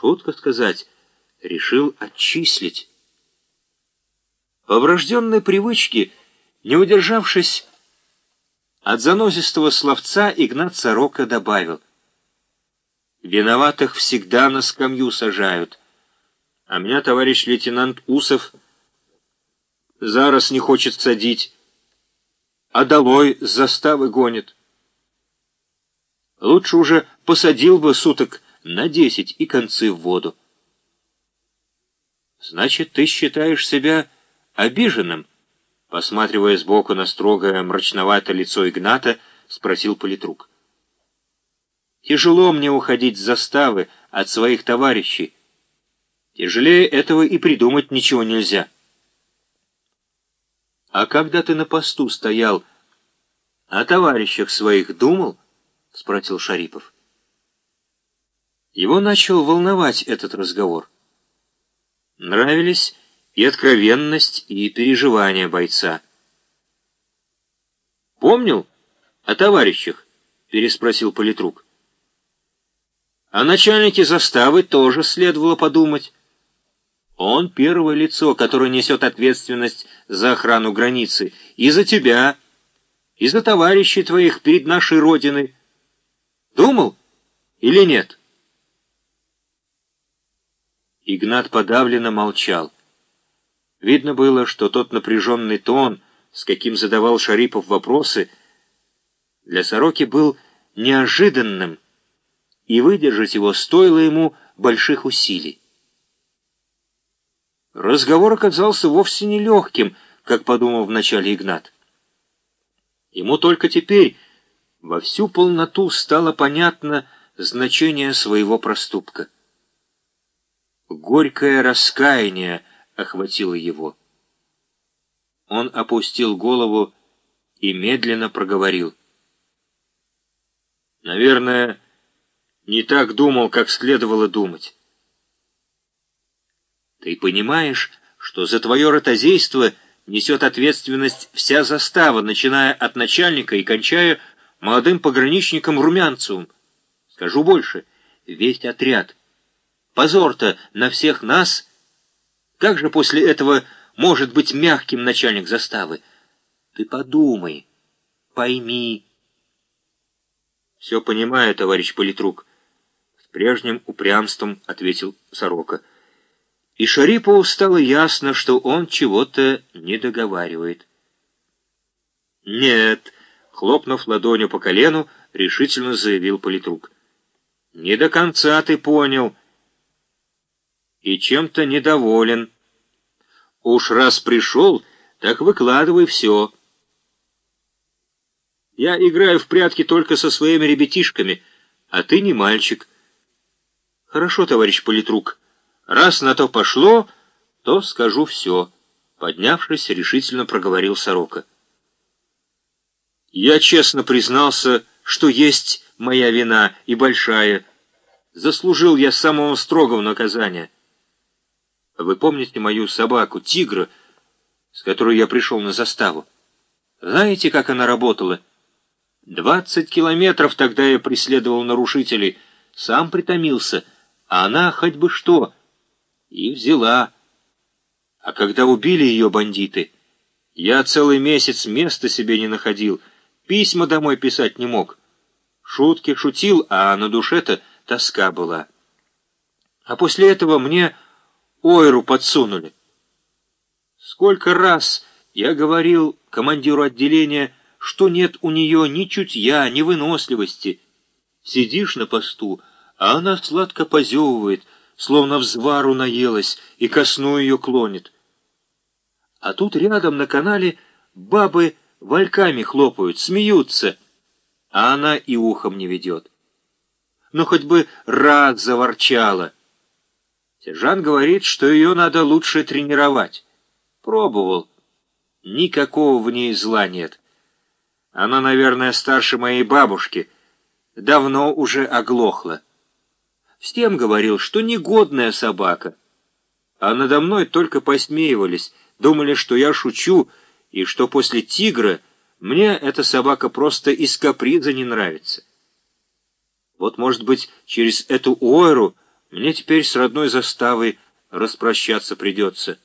Шутка сказать, решил отчислить. По врожденной привычке, не удержавшись от занозистого словца, Игнат Сорока добавил. Виноватых всегда на скамью сажают. А меня товарищ лейтенант Усов зараз не хочет садить, а долой с заставы гонит. Лучше уже посадил бы суток на десять и концы в воду. Значит, ты считаешь себя обиженным? Посматривая сбоку на строгое мрачноватое лицо Игната, спросил политрук. Тяжело мне уходить с заставы от своих товарищей. Тяжелее этого и придумать ничего нельзя. А когда ты на посту стоял, о товарищах своих думал? — спросил Шарипов. Его начал волновать этот разговор. Нравились и откровенность, и переживания бойца. «Помнил? О товарищах?» — переспросил политрук. О начальнике заставы тоже следовало подумать. Он первое лицо, которое несет ответственность за охрану границы. И за тебя, и за товарищей твоих перед нашей Родиной. Думал или нет? Игнат подавленно молчал. Видно было, что тот напряженный тон, с каким задавал Шарипов вопросы, для Сороки был неожиданным, и выдержать его стоило ему больших усилий. Разговор оказался вовсе не легким, как подумал вначале Игнат. Ему только теперь во всю полноту стало понятно значение своего проступка. Горькое раскаяние охватило его. Он опустил голову и медленно проговорил. «Наверное, не так думал, как следовало думать. Ты понимаешь, что за твое ротозейство несет ответственность вся застава, начиная от начальника и кончая молодым пограничником Румянцевым. Скажу больше, весь отряд. Позор-то на всех нас. Как же после этого может быть мягким начальник заставы? Ты подумай, пойми. Все понимаю, товарищ политрук прежним упрямством ответил Сорока. И Шарипову стало ясно, что он чего-то не договаривает. «Нет», — хлопнув ладонью по колену, решительно заявил политрук. «Не до конца ты понял и чем-то недоволен. Уж раз пришел, так выкладывай все». Я играю в прятки только со своими ребятишками, а ты не мальчик. «Хорошо, товарищ политрук. Раз на то пошло, то скажу все», — поднявшись, решительно проговорил Сорока. «Я честно признался, что есть моя вина и большая. Заслужил я самого строгого наказания. Вы помните мою собаку, тигра, с которой я пришел на заставу? Знаете, как она работала? Двадцать километров тогда я преследовал нарушителей, сам притомился — а она хоть бы что. И взяла. А когда убили ее бандиты, я целый месяц места себе не находил, письма домой писать не мог. Шутки шутил, а на душе-то тоска была. А после этого мне ойру подсунули. Сколько раз я говорил командиру отделения, что нет у нее ни чутья, ни выносливости. Сидишь на посту, а она сладко позевывает, словно взвару наелась, и ко сну ее клонит. А тут рядом на канале бабы вальками хлопают, смеются, а она и ухом не ведет. Ну, хоть бы рад заворчала. Сержант говорит, что ее надо лучше тренировать. Пробовал. Никакого в ней зла нет. Она, наверное, старше моей бабушки. Давно уже оглохла. Всем говорил, что негодная собака. А надо мной только посмеивались, думали, что я шучу, и что после тигра мне эта собака просто из каприза не нравится. Вот, может быть, через эту ойру Мне теперь с родной заставой распрощаться придется.